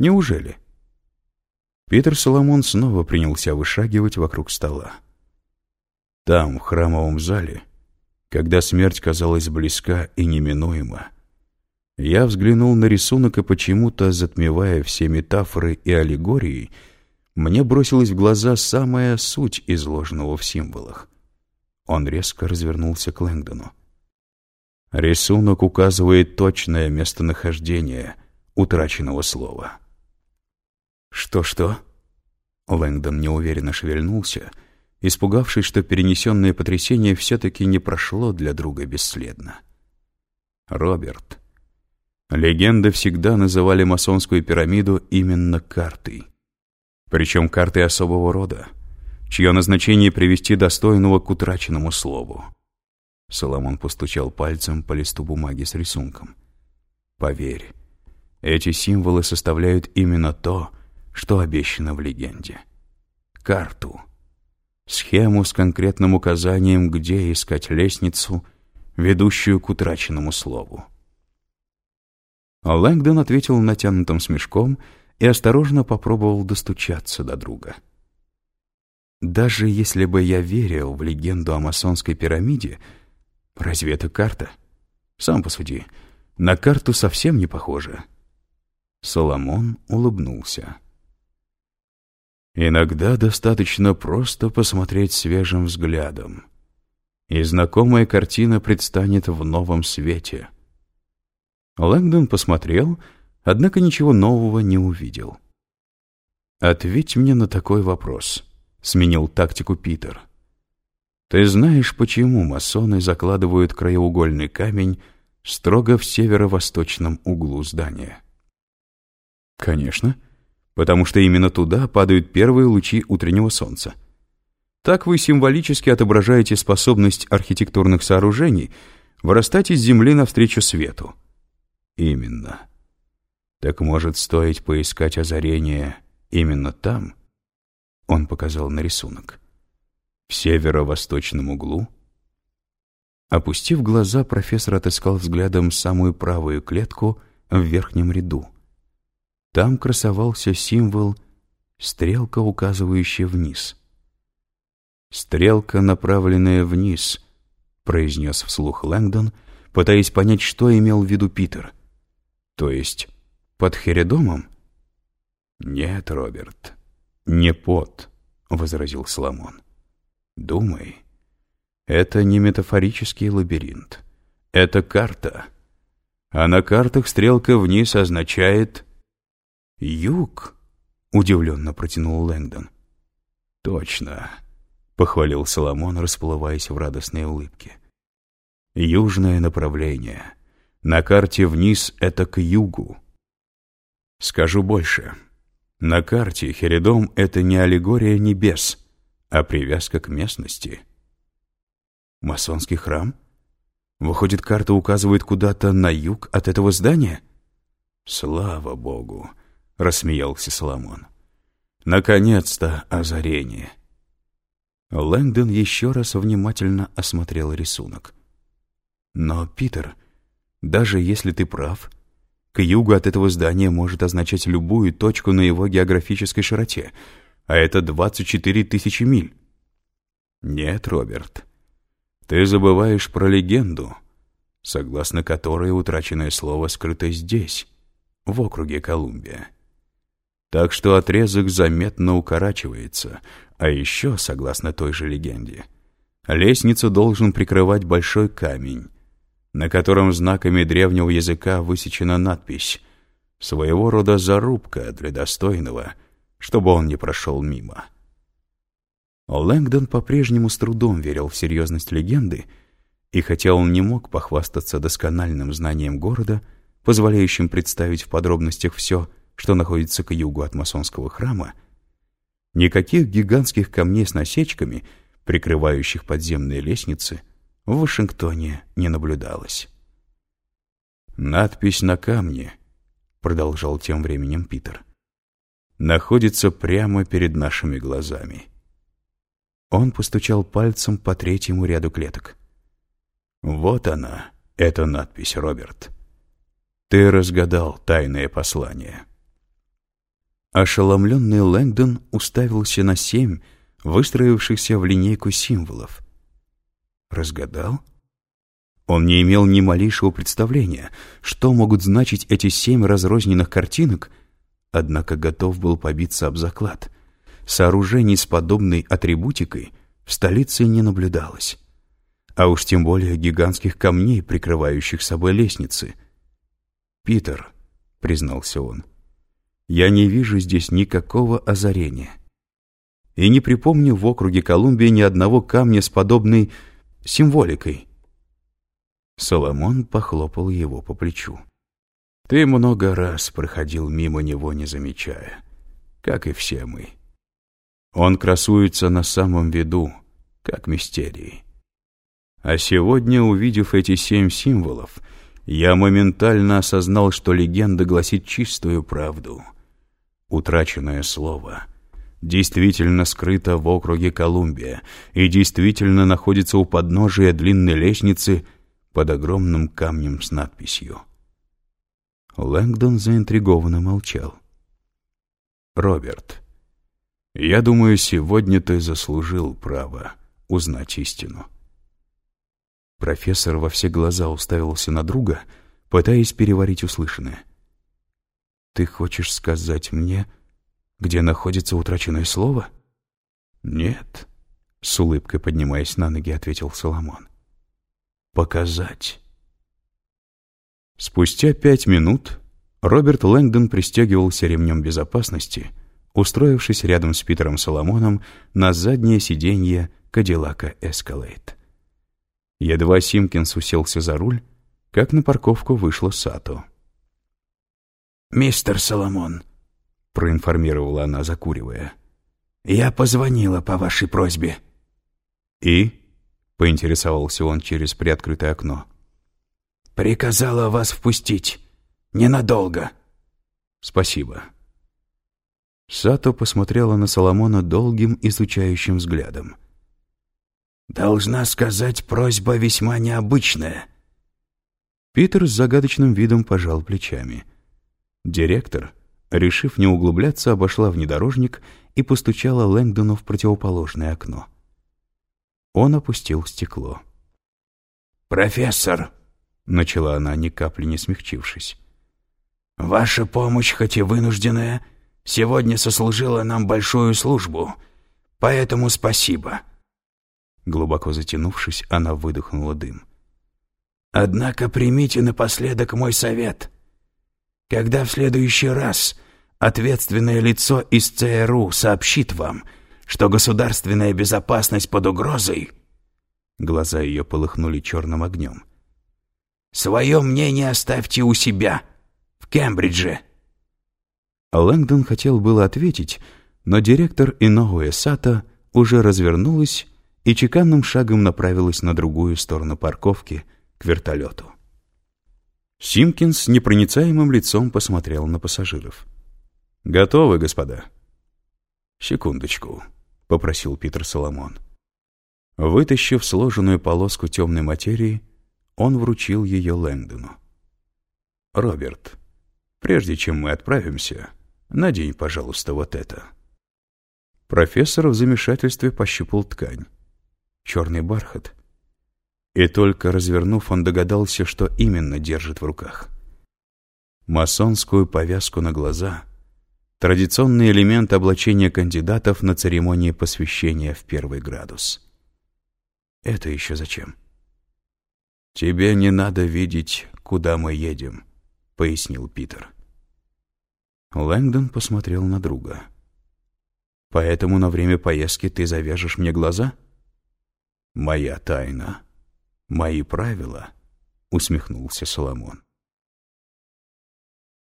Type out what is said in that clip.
Неужели? Питер Соломон снова принялся вышагивать вокруг стола. Там, в храмовом зале, когда смерть казалась близка и неминуема, я взглянул на рисунок и почему-то, затмевая все метафоры и аллегории, мне бросилась в глаза самая суть изложенного в символах. Он резко развернулся к Лэнгдону. Рисунок указывает точное местонахождение утраченного слова. «Что-что?» Лэнгдон неуверенно шевельнулся, испугавшись, что перенесенное потрясение все-таки не прошло для друга бесследно. «Роберт». Легенды всегда называли масонскую пирамиду именно картой. Причем картой особого рода, чье назначение привести достойного к утраченному слову. Соломон постучал пальцем по листу бумаги с рисунком. «Поверь, эти символы составляют именно то, что обещано в легенде. Карту. Схему с конкретным указанием, где искать лестницу, ведущую к утраченному слову». Лэнгдон ответил натянутым смешком и осторожно попробовал достучаться до друга. «Даже если бы я верил в легенду о масонской пирамиде, — Разве это карта? Сам посуди. На карту совсем не похоже. Соломон улыбнулся. Иногда достаточно просто посмотреть свежим взглядом, и знакомая картина предстанет в новом свете. Лэнгдон посмотрел, однако ничего нового не увидел. «Ответь мне на такой вопрос», — сменил тактику Питер. Ты знаешь, почему масоны закладывают краеугольный камень строго в северо-восточном углу здания? Конечно, потому что именно туда падают первые лучи утреннего солнца. Так вы символически отображаете способность архитектурных сооружений вырастать из земли навстречу свету. Именно. Так может стоить поискать озарение именно там? Он показал на рисунок в северо-восточном углу. Опустив глаза, профессор отыскал взглядом самую правую клетку в верхнем ряду. Там красовался символ «стрелка, указывающая вниз». «Стрелка, направленная вниз», — произнес вслух Лэнгдон, пытаясь понять, что имел в виду Питер. «То есть под Хередомом?» «Нет, Роберт, не под», — возразил Соломон. Думай. Это не метафорический лабиринт. Это карта. А на картах стрелка вниз означает «Юг», — удивленно протянул Лэнгдон. «Точно», — похвалил Соломон, расплываясь в радостной улыбке. «Южное направление. На карте вниз — это к югу. Скажу больше. На карте Херидом — это не аллегория небес, а привязка к местности. Масонский храм? Выходит, карта указывает куда-то на юг от этого здания? Слава богу, рассмеялся Соломон. Наконец-то озарение. Лэнгдон еще раз внимательно осмотрел рисунок. Но, Питер, даже если ты прав, к югу от этого здания может означать любую точку на его географической широте — а это 24 тысячи миль. Нет, Роберт, ты забываешь про легенду, согласно которой утраченное слово скрыто здесь, в округе Колумбия. Так что отрезок заметно укорачивается, а еще, согласно той же легенде, лестницу должен прикрывать большой камень, на котором знаками древнего языка высечена надпись «Своего рода зарубка для достойного», чтобы он не прошел мимо. Лэнгдон по-прежнему с трудом верил в серьезность легенды, и хотя он не мог похвастаться доскональным знанием города, позволяющим представить в подробностях все, что находится к югу от масонского храма, никаких гигантских камней с насечками, прикрывающих подземные лестницы, в Вашингтоне не наблюдалось. «Надпись на камне», — продолжал тем временем Питер, — находится прямо перед нашими глазами. Он постучал пальцем по третьему ряду клеток. Вот она, эта надпись, Роберт. Ты разгадал тайное послание. Ошеломленный Лэнгдон уставился на семь, выстроившихся в линейку символов. Разгадал? Он не имел ни малейшего представления, что могут значить эти семь разрозненных картинок, однако готов был побиться об заклад. Сооружений с подобной атрибутикой в столице не наблюдалось. А уж тем более гигантских камней, прикрывающих собой лестницы. «Питер», — признался он, — «я не вижу здесь никакого озарения. И не припомню в округе Колумбии ни одного камня с подобной символикой». Соломон похлопал его по плечу. «Ты много раз проходил мимо него, не замечая, как и все мы. Он красуется на самом виду, как мистерии. А сегодня, увидев эти семь символов, я моментально осознал, что легенда гласит чистую правду. Утраченное слово действительно скрыто в округе Колумбия и действительно находится у подножия длинной лестницы — под огромным камнем с надписью. Лэнгдон заинтригованно молчал. «Роберт, я думаю, сегодня ты заслужил право узнать истину». Профессор во все глаза уставился на друга, пытаясь переварить услышанное. «Ты хочешь сказать мне, где находится утраченное слово?» «Нет», — с улыбкой поднимаясь на ноги, ответил Соломон показать. Спустя пять минут Роберт Лэнгдон пристегивался ремнем безопасности, устроившись рядом с Питером Соломоном на заднее сиденье Кадиллака Эскалейт. Едва Симкинс уселся за руль, как на парковку вышла Сато. «Мистер Соломон», — проинформировала она, закуривая, — «я позвонила по вашей просьбе». «И?» поинтересовался он через приоткрытое окно. «Приказала вас впустить. Ненадолго». «Спасибо». Сато посмотрела на Соломона долгим изучающим взглядом. «Должна сказать, просьба весьма необычная». Питер с загадочным видом пожал плечами. Директор, решив не углубляться, обошла внедорожник и постучала Лэнгдону в противоположное окно. Он опустил стекло. «Профессор», — начала она, ни капли не смягчившись, «ваша помощь, хоть и вынужденная, сегодня сослужила нам большую службу, поэтому спасибо». Глубоко затянувшись, она выдохнула дым. «Однако примите напоследок мой совет. Когда в следующий раз ответственное лицо из ЦРУ сообщит вам, — что государственная безопасность под угрозой...» Глаза ее полыхнули черным огнем. «Свое мнение оставьте у себя, в Кембридже». Лэнгдон хотел было ответить, но директор Иноуэ Сата уже развернулась и чеканным шагом направилась на другую сторону парковки, к вертолету. Симкинс непроницаемым лицом посмотрел на пассажиров. «Готовы, господа?» «Секундочку», попросил Питер Соломон. Вытащив сложенную полоску темной материи, он вручил ее Лэнгдону. «Роберт, прежде чем мы отправимся, надень, пожалуйста, вот это». Профессор в замешательстве пощупал ткань. Черный бархат. И только развернув, он догадался, что именно держит в руках. Масонскую повязку на глаза — Традиционный элемент облачения кандидатов на церемонии посвящения в первый градус. Это еще зачем? «Тебе не надо видеть, куда мы едем», — пояснил Питер. Лэнгдон посмотрел на друга. «Поэтому на время поездки ты завяжешь мне глаза?» «Моя тайна, мои правила», — усмехнулся Соломон.